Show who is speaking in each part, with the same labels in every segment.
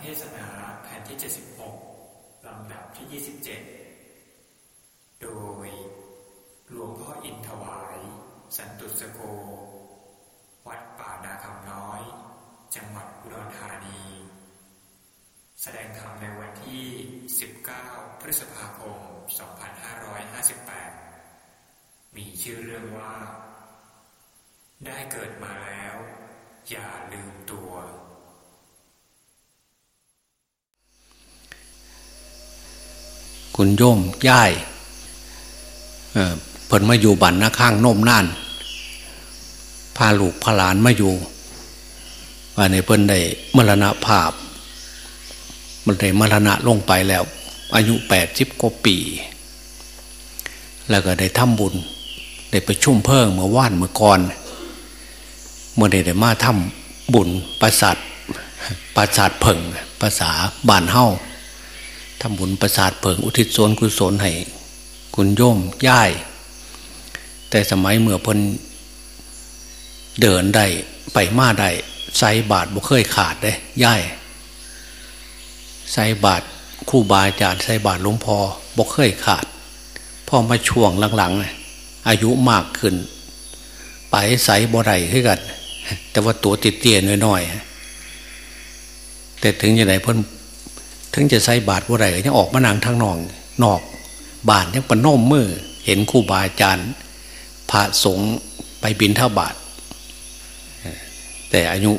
Speaker 1: เทศนาแผ่นที่ 76 ลำดับที่ 27 โดยหลวงพ่ออินถวาย สันตุสโก วัดป่านาคำน้อย จังหวัดอุดรธานี แสดงธรรมในวันที่ 19 พฤษภาคม 2558 มีชื่อเรื่องว่า ได้เกิดมาแล้ว อย่าลืมตัว
Speaker 2: คุณโยมย่ายเอ่อเพิ่นมาอยู่บันนะข้างโน่มน่านพาลูกพาหลานมาอยู่ว่าในเพิ่นได้มรณะภาพ มันได้มรณะลงไปแล้ว อายุแปดสิบกว่าปี แล้วก็ได้ทำบุญ ได้ไปชุ่มเพิ่งเมื่อว่านเมื่อก่อน เมื่อได้ได้มาทำบุญประสาทประสาทเพิ่งภาษาบ้านเฮ้า ทำบุญประสาทเผิงอุทิศส่วนกุศลให้คุณโยมย่าย แต่สมัยเมื่อพิ่นเดินได้ไปมาได้ใส่บาทบ่เคยขาดเลยย่ายใส่บาทคู่บาอาจารย์ใส่บาทหลวงพ่อบ่เคยขาดพ่อมาช่วงหลังๆอายุมากขึ้น ไปใส่บ่ได้ขึ้นกัน แต่ว่าตัวติดเตี้ยน้อยๆแต่ถึงยังไงเพิ่น ถึงจะใส่บาทว่าไรก็ยังออกมานางทางนองนอก บาทยังปนมมือเห็นครูบาอาจารย์พระสงฆ์ไปบินเท่าบาท แต่อายุ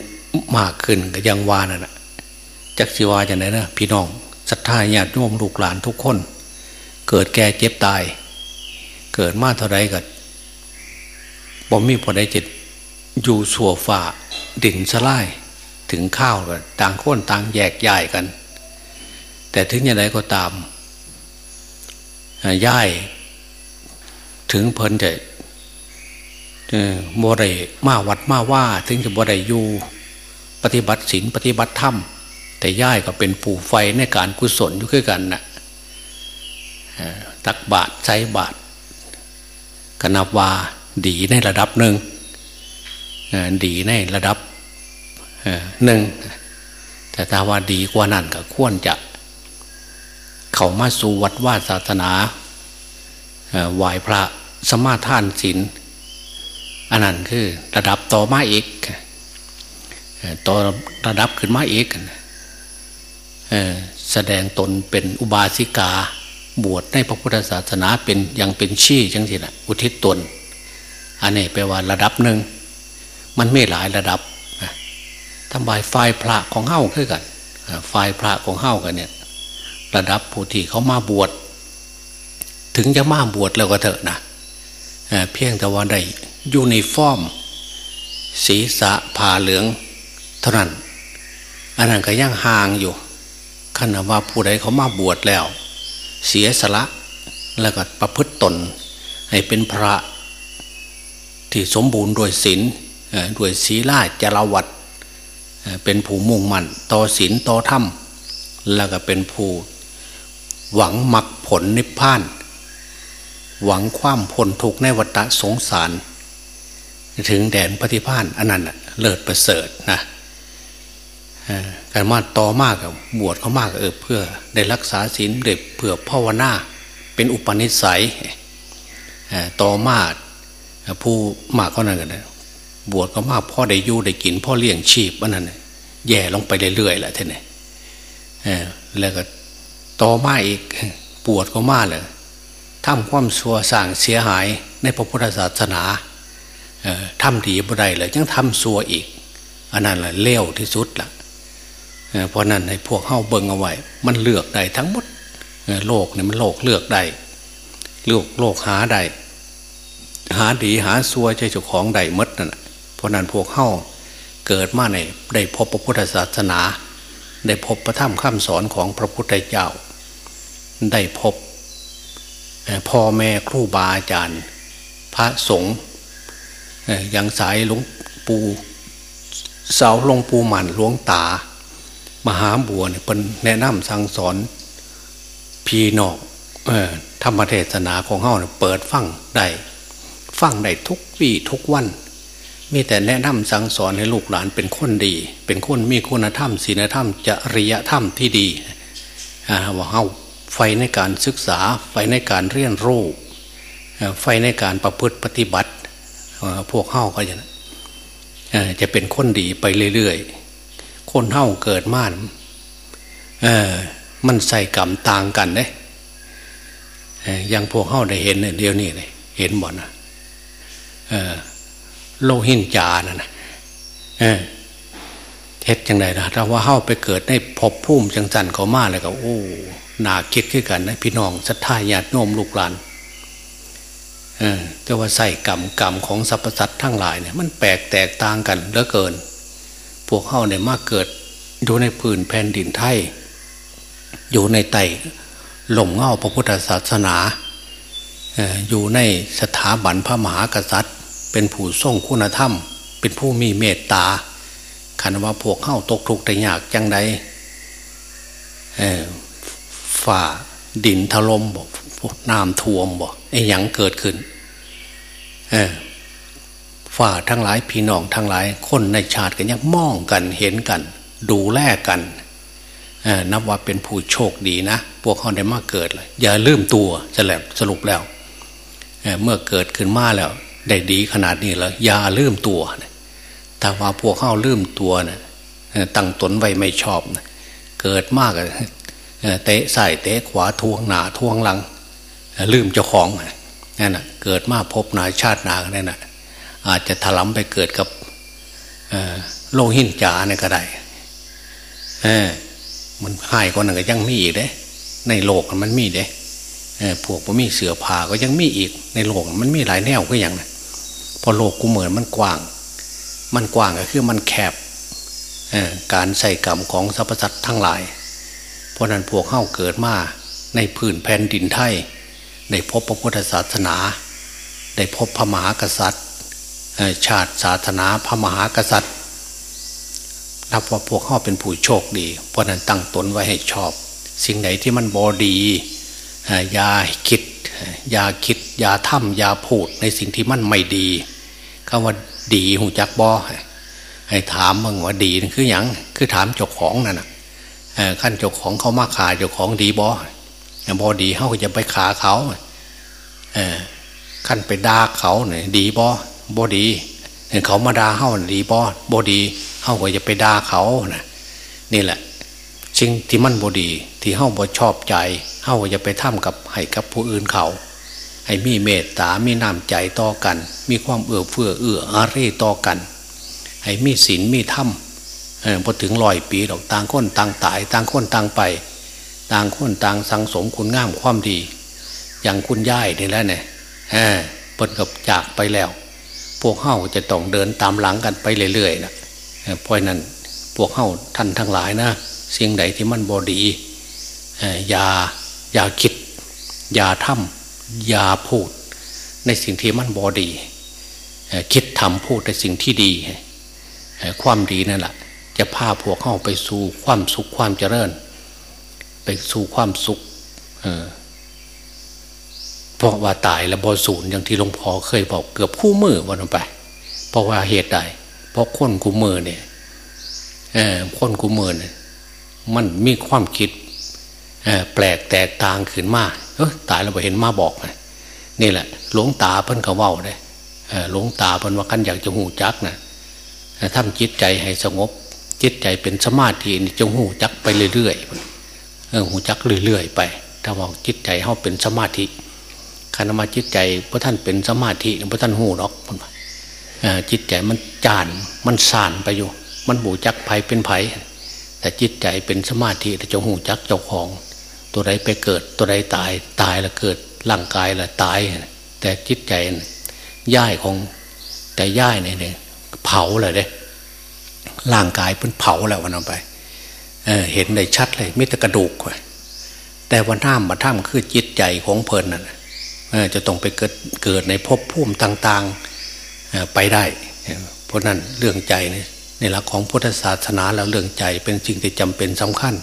Speaker 2: มากขึ้นก็ยังวานั่นะจักสิวาอย่างไรนะพี่น้องศรัทธาญาติโยมลูกหลานทุกคน เกิดแก่เจ็บตาย เกิดมาเท่าไรก็บ่มีพอได้จิตอยู่สัวฝ่าดินสลายถึงข้าวก็ต่างคนต่างแยกย้ายกัน แต่ถึงอย่างไรก็ตามย่ายถึงเพิ่นจะบ่ได้มาวัดมาว่า ถึงจะบ่ได้อยู่ปฏิบัติศีลปฏิบัติธรรม แต่ย่ายก็เป็นปู่ไฟในการกุศลอยู่ด้วยกันนะตักบาตรใช้บาตรกนับว่าดีในระดับหนึ่งดีในระดับหนึ่งแต่ถ้าว่าดีกว่านั้นก็ควรจะ เขามาสู่วัดว่าศาสนาไหวพระสมาทานศีลอันนั้นคือระดับต่อมาอีกต่อระดับขึ้นมาอีกแสดงตนเป็นอุบาสิกา บวชในพระพุทธศาสนาเป็นยังเป็นชี้จังสินะอุทิศตน อันนี้แปลว่าระดับหนึ่ง มันไม่หลายระดับทำบายฝ่ายพระของเฮ้าขึ้นกันฝ่ายพระของเฮ้ากันเนี่ย ระดับผู้ที่เขามาบวชถึงจะมาบวชแล้วก็เถอะนะเพียงแต่ว่าได้ยูนิฟอร์ม ศีรษะผ้าเหลืองเท่านั้นอันนั้นก็ยังห่างอยู่ขณะว่าผู้ใดเขามาบวชแล้ว เสียสละแล้วก็ประพฤติตน ให้เป็นพระที่สมบูรณ์ด้วยศีลด้วยศีลาจารวัตรเป็นผู้มุ่งมั่นต่อศีลต่อธรรมแล้วก็เป็นผู้ หวังมรรคผลนิพพาน หวังความพ้นทุกข์ในวัฏสงสาร ถึงแดนปฏิพานอันนั้นเลิศประเสริฐนะการมาต่อมากกับบวชเขามากเออเพื่อได้รักษาศีลเด็เพื่อภาวนาเป็นอุปนิสัยต่อมาผู้มากเขานั่นกันบวชเขามากพ่อได้ยู่ได้กินพ่อเลี้ยงชีพอันนั้นแย่ลงไปเรื่อยๆแหละท่านนี่แล้วก็ ต่อมาอีกปวดก็มาเลยทำความชั่วสั่งเสียหายในพระพุทธศาสนาทำดีบ่ได้เลยยังทำชั่วอีก อันนั้นแหละเลวที่สุดละ่ะเพราะนั้นให้พวกเข้าเบิ่งเอาไว้ มันเลือกได้ทั้งหมดโลกเนี่ยมันโลกเลือกได้โลกโลกหาได้หาดีหาซัวใจเจ้าของได้มดนั่นเพราะนั้นพวกเข้าเกิดมาในได้พบพระพุทธศาสนา ได้พบพระธรรมคำสอนของพระพุทธเจ้า ได้พบพ่อแม่ครูบาอาจารย์ พระสงฆ์ยังสายหลวงปู่เสาหลวงปู่หมันหลวงตา มหาบัวเนี่ยเป็นแนะนำสั่งสอน พี่นอกธรรมเทศนาของเขาเนี่ยเปิดฟังได้ฟังได้ทุกวี่ทุกวัน มีแต่แนะนำสั่งสอนให้ลูกหลานเป็นคนดี เป็นคนมีคุณธรรมศีลธรรมจริยธรรมที่ดีว่าเฮา ไฟในการศึกษา ไฟในการเรียนรู้ ไฟในการประพฤติปฏิบัติ พวกเฮาก็จะจะเป็นคนดีไปเรื่อยๆ คนเฮาเกิดมาเออมันใส่กรรมต่างกันเด้ยังพวกเฮาได้เห็นเดียวนี้เลยเห็นหมดนะโลหินจานะนะเท็ดจังไดนะถ้าว่าเฮาไปเกิดในภพภูมิจังสันเขามาเลยก็โอ้ นาคิดขึ้นกันนะพี่น้องศรัทธาญาติโยมลูกหลานเออแต่ว่าใส่กรรมกรรมของสรรพสัตว์ทั้งหลายเนี่ยมันแปลกแตกต่างกันเหลือเกิน พวกเฮาเนี่ยมาเกิดอยู่ในพื้นแผ่นดินไทย อยู่ในไตหล่มเงาพระพุทธศาสนาอยู่ในสถาบันพระมหากษัตริย์ เป็นผู้ทรงคุณธรรม เป็นผู้มีเมตตาคันว่าพวกเข้าตกทุกข์แต่ยากจังใด ฝ่าดินถล่มบอกน้ำท่วมบอกไอ้ยังเกิดขึ้นฝ่าทั้งหลายพี่น้องทั้งหลาย คนในชาติกันยังมองกันเห็นกัน ดูแลกันนับว่าเป็นผู้โชคดีนะ พวกเขาได้มาเกิดเลย อย่าลืมตัวจะแหลสรุปแล้วเมื่อเกิดขึ้นมาแล้ว ได้ดีขนาดนี้แล้วอย่าลืมตัวถ้าว่าพวกเข้าลืมตัวนะตั้งตนไว้ไม่ชอบนะเกิดมาก เตะใส่เตะขวาทวงหนาทวงหลัง ลืมเจ้าของนั่นนะเกิดมาพบนาชาตินานั่นนะอาจจะถลำไปเกิดกับโลหินจาเนี่ยก็ได้มันหายคนหนึ่งก็ยังมีอีกเด้ ในโลกมันมีเด้พวกมันมีเสือผ่าก็ยังมีอีก ในโลกมันมีหลายแนวก็อย่างนะพอโลกกูเหมือนมันกว้าง มันกว้างก็คือมันแคบการใส่กรรมของสรรพสัตว์ทั้งหลาย ราะนั้นพวกเข้าเกิดมาในพื้นแผ่นดินไทยได้พบพระพุทธศาสนา ได้พบพระมหากษัตริย์ ชาติศาสนาพระมหากษัตริย์นับว่าพวกเขาเป็นผู้โชคดี เพราะนั้นตั้งตนไว้ให้ชอบ สิ่งไหนที่มันบอดีอย่าคิดอย่าคิดอย่าทำอย่าพูดในสิ่งที่มันไม่ดีคำว่าดีหูจักบอให้ถามมึงว่าดีคืออย่างคือถามเจ้าของนั่นนะ ขั้นเจ้าของเขามาขาเจ้าของดีบอบอดีเขาก็จะไปขาเขาขั้นไปด่าเขาเนี่ยดีบอบอดีเขามาด่าเขาดีบอบอดีเขาก็จะไปด่าเขานะนี่แหละสิ่งที่มันบอดีที่เขาบอชอบใจเขาก็จะไปทำกับให้กับผู้อื่นเขาให้มีเมตตา มีน้ำใจต่อกัน มีความเอื้อเฟื้อเอื้ออารีต่อกัน ให้มีศีลมีธรรม พอถึงลอยปีดอกต่างคนต่างตาย ต่างคนต่างไป ต่างคนต่างสังสมคุณงามความดี อย่างคุณย่ายนี่แหล้วเนี่ยเปิดกับจากไปแล้ว พวกเข้าจะต้องเดินตามหลังกันไปเรื่อยๆนะเพราะนั้นพวกเข้าท่านทั้งหลายนะสิ่งใดที่มันบอดีอย่าอย่าคิด อย่าทำอย่าพูด ในสิ่งที่มันบอดี คิดทำพูดในสิ่งที่ดี ความดีนั่นแหละ จะพาพวกเข้าไปสู่ความสุขความเจริญ ไปสู่ความสุขเพราะว่าตายแล้วบอสูญอย่างที่หลวงพ่อเคยบอกเกือบคู่มือวันไป เพราะว่าเหตุใดเพราะคนคู่มือเนี่ยคนคู่มือเนี่ยมันมีความคิดแปลกแตกต่างขึ้นมาเออตายเราไปเห็นมาบอกนี่แหละ หลวงตาเพิ่นเขาว้าเลยหลวงตาเพิ่นว่ากันอยากจะหูจักนะทำจิตใจให้สงบ จิตใจเป็นสมาธินี่จะหูจักไปเรื่อยๆหูจักเรื่อยๆไป ถ้าว่าจิตใจเขาเป็นสมาธิคณมาจิตใจพระท่านเป็นสมาธิพระท่านหูหรอกจิตใจมันจานมันสานไปอยู่ มันบูจักไผเป็นไผแต่จิตใจเป็นสมาธิแต่จะหูจักเจ้าของ ตัวใดไปเกิดตัวใดตายตายแล้วเกิดร่างกายแล้วตาย แต่จิตใจย่ายของแต่ย่ายเนี่ยเผาเลยเด้ ร่างกายเพิ่นเผาแล้ววันออกไปเเห็นได้ชัดเลยมิตรกระดูกแต่วันท่ามมาท่ามคือจิตใจของเพลินน่ะจะต้องไปเกิดเกิดในภพภูมิต่างๆไปได้ เพราะนั้นเรื่องใจเนี่ยในหลักของพุทธศาสนาแล้วเรื่องใจเป็นสิ่งที่จำเป็นสำคัญ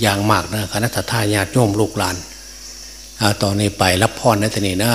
Speaker 2: อย่างมากนะคณะทาญาติโยมลูกหลานตอนนี้ไปรับพรในทนีนะ